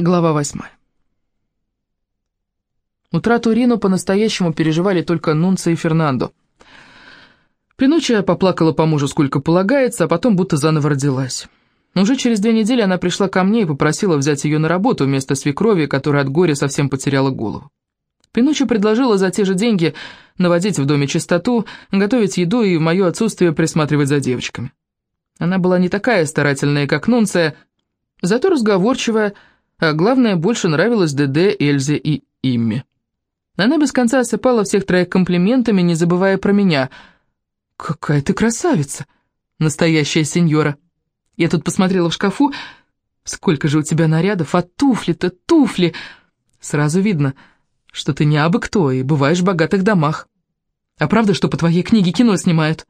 Глава восьмая. Утрату Рину по-настоящему переживали только Нунца и Фернандо. Пинучча поплакала по мужу сколько полагается, а потом будто заново родилась. Уже через две недели она пришла ко мне и попросила взять ее на работу вместо свекрови, которая от горя совсем потеряла голову. Пинучча предложила за те же деньги наводить в доме чистоту, готовить еду и в мое отсутствие присматривать за девочками. Она была не такая старательная, как Нунция, зато разговорчивая, а главное, больше нравилась ДД, Эльзе и Имме. Она без конца осыпала всех троих комплиментами, не забывая про меня. «Какая ты красавица! Настоящая сеньора!» Я тут посмотрела в шкафу. «Сколько же у тебя нарядов, а туфли-то, туфли!» Сразу видно, что ты не абы кто и бываешь в богатых домах. А правда, что по твоей книге кино снимают?»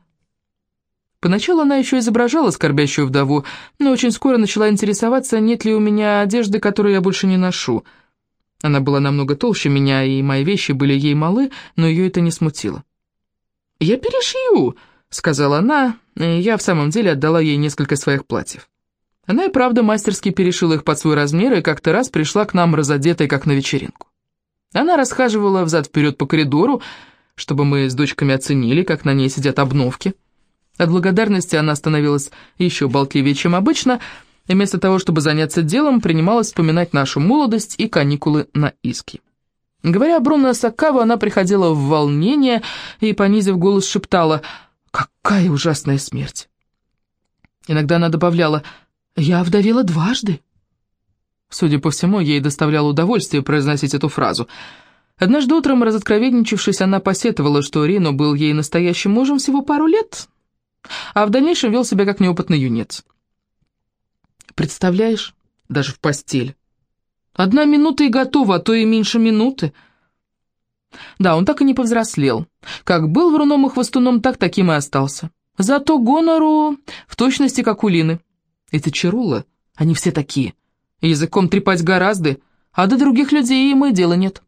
Поначалу она еще изображала скорбящую вдову, но очень скоро начала интересоваться, нет ли у меня одежды, которую я больше не ношу. Она была намного толще меня, и мои вещи были ей малы, но ее это не смутило. «Я перешью», — сказала она, и я в самом деле отдала ей несколько своих платьев. Она и правда мастерски перешила их под свой размер, и как-то раз пришла к нам разодетой, как на вечеринку. Она расхаживала взад-вперед по коридору, чтобы мы с дочками оценили, как на ней сидят обновки. От благодарности она становилась еще болтливее, чем обычно, и вместо того, чтобы заняться делом, принималась вспоминать нашу молодость и каникулы на Иски. Говоря о Бруно Сакаву, она приходила в волнение и, понизив голос, шептала «Какая ужасная смерть!». Иногда она добавляла «Я вдовела дважды». Судя по всему, ей доставляло удовольствие произносить эту фразу. Однажды утром, разоткровенничавшись, она посетовала, что Рино был ей настоящим мужем всего пару лет, а в дальнейшем вел себя как неопытный юнец. Представляешь, даже в постель. Одна минута и готова, а то и меньше минуты. Да, он так и не повзрослел. Как был вруном и хвостуном, так таким и остался. Зато гонору в точности как у Лины. Эти чарулы, они все такие. Языком трепать гораздо, а до других людей им и дела нет.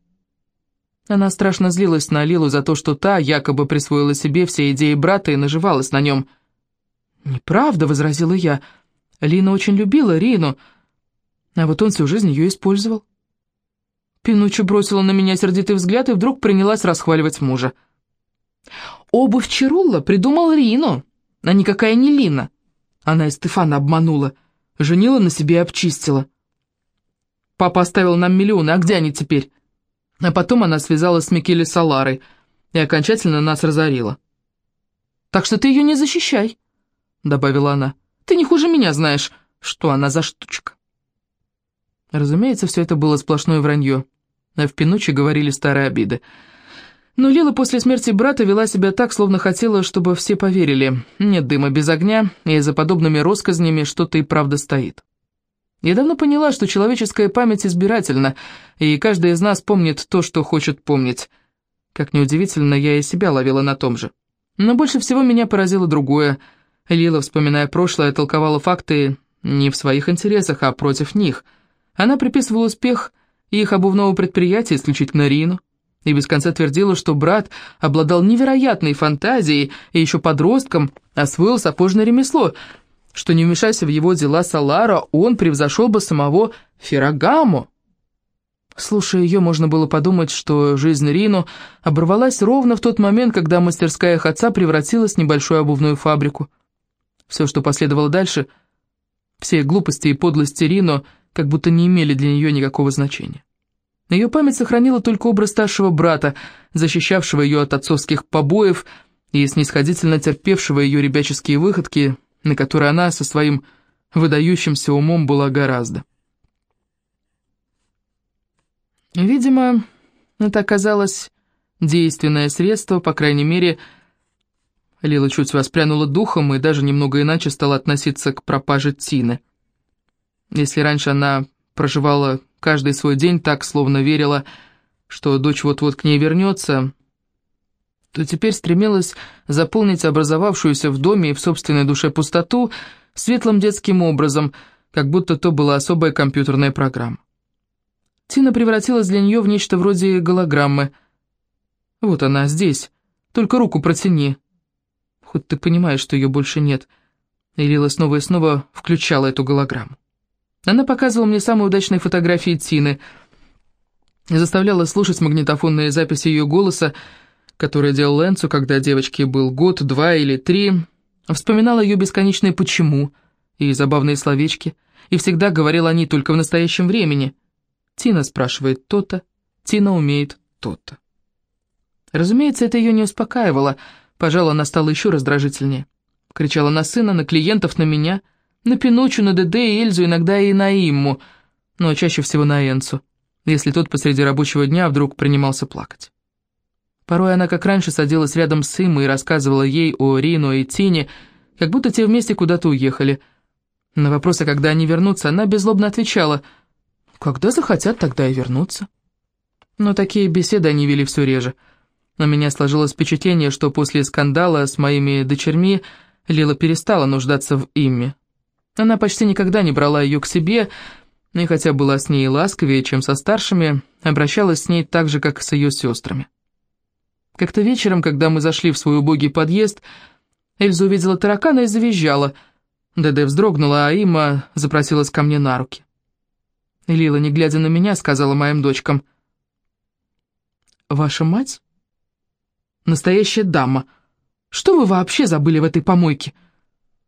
Она страшно злилась на Лилу за то, что та якобы присвоила себе все идеи брата и наживалась на нем. «Неправда», — возразила я. Лина очень любила Рину, а вот он всю жизнь ее использовал. Пинуччо бросила на меня сердитый взгляд и вдруг принялась расхваливать мужа. «Обувь Чарулла придумал Рину, а никакая не Лина. Она и Стефана обманула, женила на себе и обчистила. Папа оставил нам миллионы, а где они теперь?» А потом она связалась с Микеле Саларой и окончательно нас разорила. «Так что ты ее не защищай», — добавила она. «Ты не хуже меня знаешь, что она за штучка». Разумеется, все это было сплошное вранье, а в Пинуче говорили старые обиды. Но Лила после смерти брата вела себя так, словно хотела, чтобы все поверили. Нет дыма без огня, и за подобными россказнями что-то и правда стоит. Я давно поняла, что человеческая память избирательна, и каждый из нас помнит то, что хочет помнить. Как неудивительно, я и себя ловила на том же. Но больше всего меня поразило другое. Лила, вспоминая прошлое, толковала факты не в своих интересах, а против них. Она приписывала успех их обувного предприятия исключительно Рину, и без конца твердила, что брат обладал невероятной фантазией и еще подростком освоил сапожное ремесло — что не вмешайся в его дела Салара, он превзошел бы самого Феррагамо. Слушая ее, можно было подумать, что жизнь Рину оборвалась ровно в тот момент, когда мастерская их отца превратилась в небольшую обувную фабрику. Все, что последовало дальше, все глупости и подлости Рино, как будто не имели для нее никакого значения. Ее память сохранила только образ старшего брата, защищавшего ее от отцовских побоев и снисходительно терпевшего ее ребяческие выходки, на который она со своим выдающимся умом была гораздо. Видимо, это оказалось действенное средство, по крайней мере, Лила чуть воспрянула духом и даже немного иначе стала относиться к пропаже Тины. Если раньше она проживала каждый свой день так, словно верила, что дочь вот-вот к ней вернется, то теперь стремилась заполнить образовавшуюся в доме и в собственной душе пустоту светлым детским образом, как будто то была особая компьютерная программа. Тина превратилась для нее в нечто вроде голограммы. Вот она, здесь, только руку протяни. Хоть ты понимаешь, что ее больше нет. И Лила снова и снова включала эту голограмму. Она показывала мне самые удачные фотографии Тины, заставляла слушать магнитофонные записи ее голоса, которые делал Энцу, когда девочке был год, два или три, вспоминала ее бесконечное «почему» и забавные словечки, и всегда говорила о ней только в настоящем времени. Тина спрашивает то-то, Тина умеет то-то. Разумеется, это ее не успокаивало, пожалуй, она стала еще раздражительнее. Кричала на сына, на клиентов, на меня, на Пинучу, на ДД и Эльзу, иногда и на Имму, но чаще всего на Энцу, если тот посреди рабочего дня вдруг принимался плакать. Порой она, как раньше, садилась рядом с Иммой и рассказывала ей о Рино и Тине, как будто те вместе куда-то уехали. На вопросы, когда они вернутся, она беззлобно отвечала, «Когда захотят, тогда и вернутся». Но такие беседы они вели все реже. У меня сложилось впечатление, что после скандала с моими дочерьми Лила перестала нуждаться в Имме. Она почти никогда не брала ее к себе, и хотя была с ней ласковее, чем со старшими, обращалась с ней так же, как с ее сестрами. Как-то вечером, когда мы зашли в свой убогий подъезд, Эльза увидела таракана и завизжала. Дэдэ вздрогнула, а Има запросилась ко мне на руки. Лила, не глядя на меня, сказала моим дочкам, «Ваша мать? Настоящая дама. Что вы вообще забыли в этой помойке?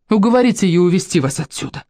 Уговорите ее увести вас отсюда».